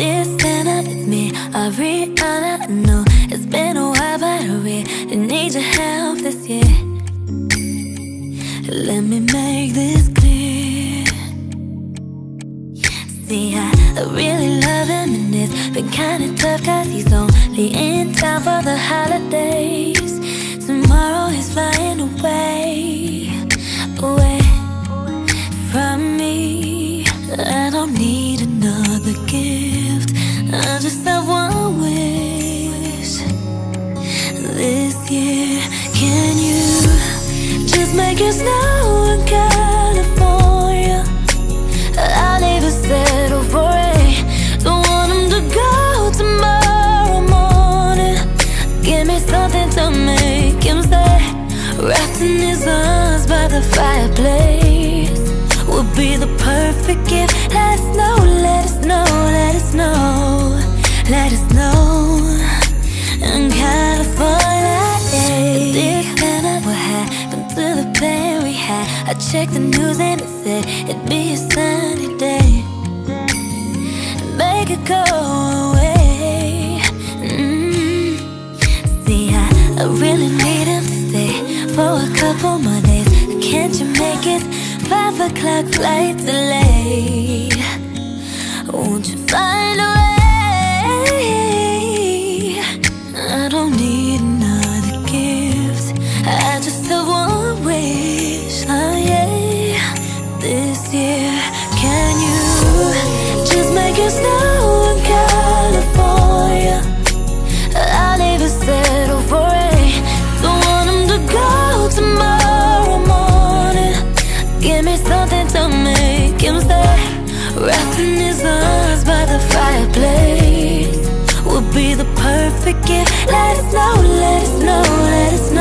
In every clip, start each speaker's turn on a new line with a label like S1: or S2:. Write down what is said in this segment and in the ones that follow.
S1: Dear Santa, it's me, Ariana. I know it's been a while, but I really need your help this year. Let me make this clear. See, I really love him, and it's been kinda tough, cause he's only in town for the holidays. Tomorrow he's flying away, away from me. I don't need make snow in California? I'll even settle for rain. Don't want him to go tomorrow morning. Give me something to make him stay. Wrapped in his arms by the fireplace would be the perfect gift. Let us know, checked the news and it said it'd be a sunny day. Make it go away. Mm. See, I, I really need him to stay for a couple more days. Can't you make it five o'clock flight delay? Won't you find Give me something to make him stay. Wrapped in his arms by the fireplace would be the perfect gift. Let us know, let us know, let us know.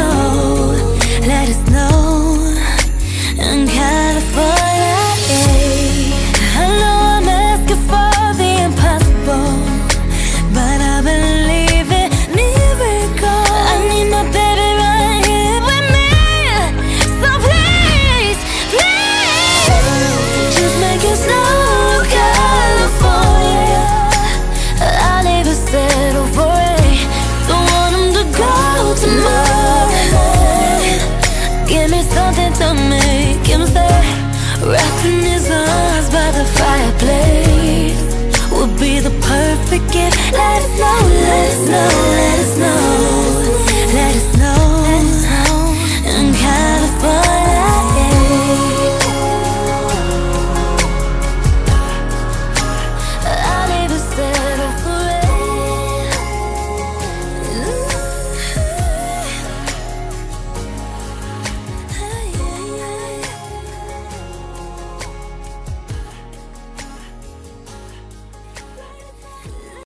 S1: Kim's there, wrapping his arms by the fireplace. Would be the perfect gift. Let us know, let us know, let us know.